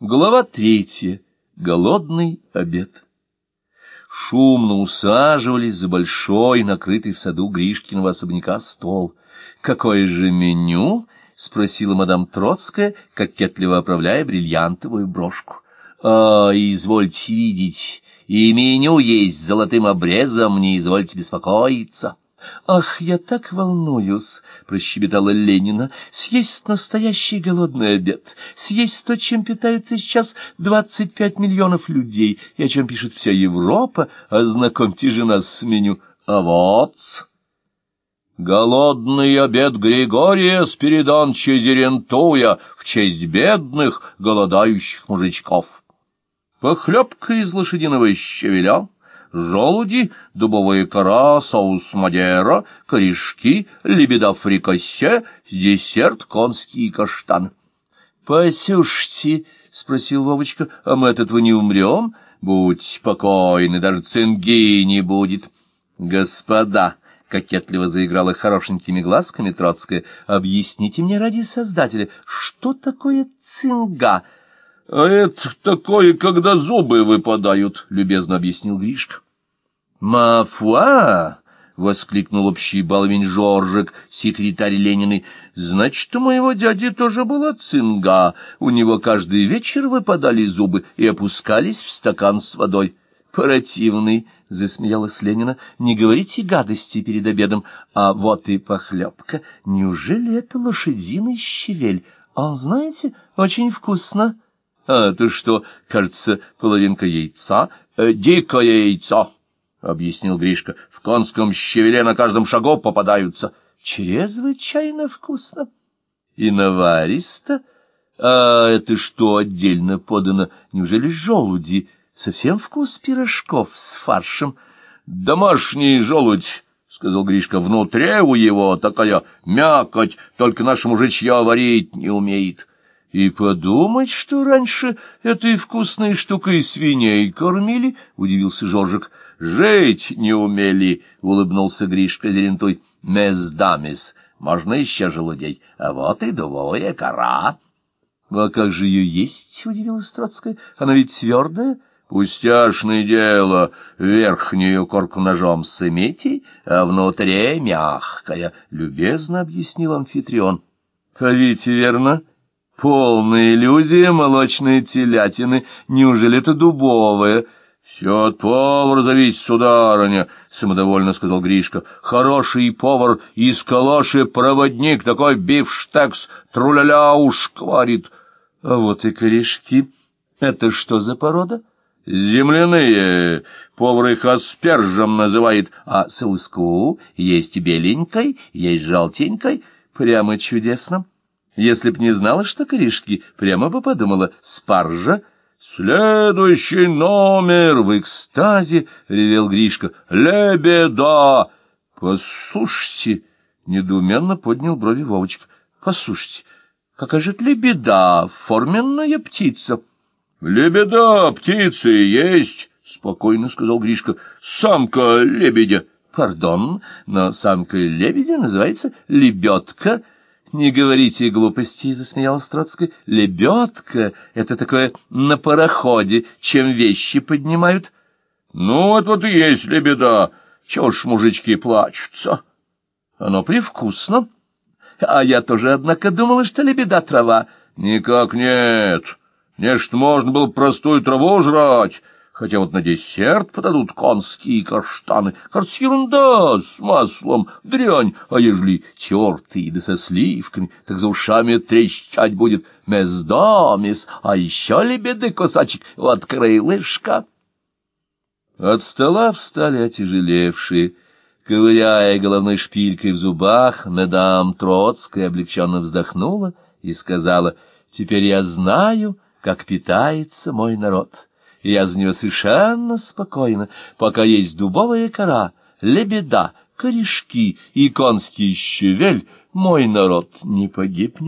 Глава третья. Голодный обед. Шумно усаживались за большой, накрытый в саду Гришкиного особняка стол. «Какое же меню?» — спросила мадам Троцкая, кокетливо оправляя бриллиантовую брошку. «А, извольте видеть, и меню есть с золотым обрезом, не извольте беспокоиться». «Ах, я так волнуюсь!» — прощебетала Ленина. «Съесть настоящий голодный обед, съесть то, чем питаются сейчас двадцать пять миллионов людей, и о чем пишет вся Европа, ознакомьте же нас с меню. А вот Голодный обед Григория Спиридоновича Зерентуя в честь бедных голодающих мужичков. Похлебка из лошадиного щавеля» желуди, дубовая кора, соус мадера, корешки, лебеда фрикасе, десерт конский каштан. — Посюшьте, — спросил Вовочка, — а мы от этого не умрем? Будь спокойны, даже цинги не будет. — Господа! — кокетливо заиграла хорошенькими глазками Троцкая. — Объясните мне ради Создателя, что такое цинга? — А это такое, когда зубы выпадают, — любезно объяснил Гришка. «Мафуа!» — воскликнул общий баловень Жоржик, секретарь Ленины. «Значит, у моего дяди тоже была цинга. У него каждый вечер выпадали зубы и опускались в стакан с водой». «Противный!» — засмеялась Ленина. «Не говорите гадости перед обедом. А вот и похлебка. Неужели это лошадиный щавель? А, знаете, очень вкусно». «А это что, кажется, половинка яйца?» э, «Дикое яйцо!» — объяснил Гришка. — В конском щавеле на каждом шагу попадаются. — Чрезвычайно вкусно. — И наваристо? А это что отдельно подано? Неужели желуди? Совсем вкус пирожков с фаршем? — Домашний желудь, — сказал Гришка. — Внутри у его такая мякоть, только наша мужичья варить не умеет. — И подумать, что раньше этой вкусной штукой свиней кормили, — удивился Жоржик. — Жить не умели, — улыбнулся Гришка Зерентой. — Мездамис, можно еще желудей, а вот и дубовая кора. — А как же ее есть? — удивилась Троцкая. — Она ведь твердая. — Пустяшное дело, верхнюю корку ножом сымите, а внутри мягкая, — любезно объяснил амфитрион. — А ведь верно? Полная иллюзия молочной телятины. Неужели это дубовая? —— Все от повара зависит, сударыня, — самодовольно сказал Гришка. — Хороший повар из калоши проводник, такой бифштекс, труляля уж кварит. — А вот и корешки. Это что за порода? — Земляные. Повар их аспержем называет, а соуску есть беленькой, есть желтенькой. Прямо чудесно. Если б не знала, что корешки, прямо бы подумала, спаржа — «Следующий номер!» — в экстазе ревел Гришка. «Лебеда!» «Послушайте!» — недоуменно поднял брови Вовочка. «Послушайте, какая же это лебеда, форменная птица?» «Лебеда, птицы есть!» — спокойно сказал Гришка. «Самка лебедя!» «Пардон, но самка лебедя называется лебедка!» «Не говорите глупостей», — засмеялась Троцкая. «Лебедка — это такое на пароходе, чем вещи поднимают». «Ну, это вот и есть лебеда. Чего ж мужички плачутся?» «Оно привкусно. А я тоже, однако, думала, что лебеда трава». «Никак нет. Нечто можно было простую траву жрать» хотя вот на десерт подадут конские каштаны. Кажется, ерунда с маслом, дрянь, а ежели тертые да со сливками, так за ушами трещать будет. Мездомис, а еще лебеды кусачек, вот крылышко. От стола встали отяжелевшие, ковыряя головной шпилькой в зубах, мадам Троцкая облегченно вздохнула и сказала, «Теперь я знаю, как питается мой народ» я за него совершенно спокойно, пока есть дубовая кора, лебеда, корешки и конский щавель, мой народ не погибнет.